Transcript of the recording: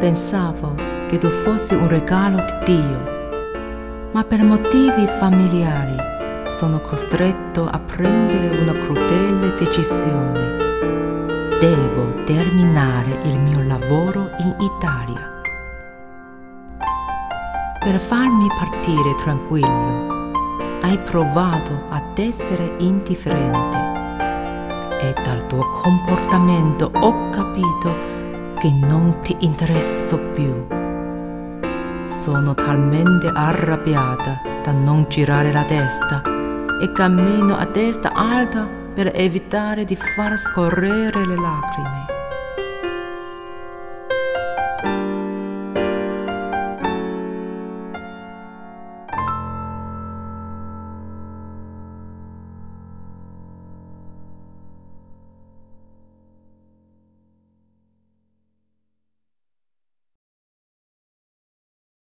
pensavo che tu fossi un regalo di Dio, ma per motivi familiari sono costretto a prendere una crudele decisione. Devo terminare il mio lavoro in Italia. Per farmi partire tranquillo, hai provato ad essere indifferente e dal tuo comportamento ho capito che non ti interesso più. Sono talmente arrabbiata da non girare la testa e cammino a testa alta per evitare di far scorrere le lacrime.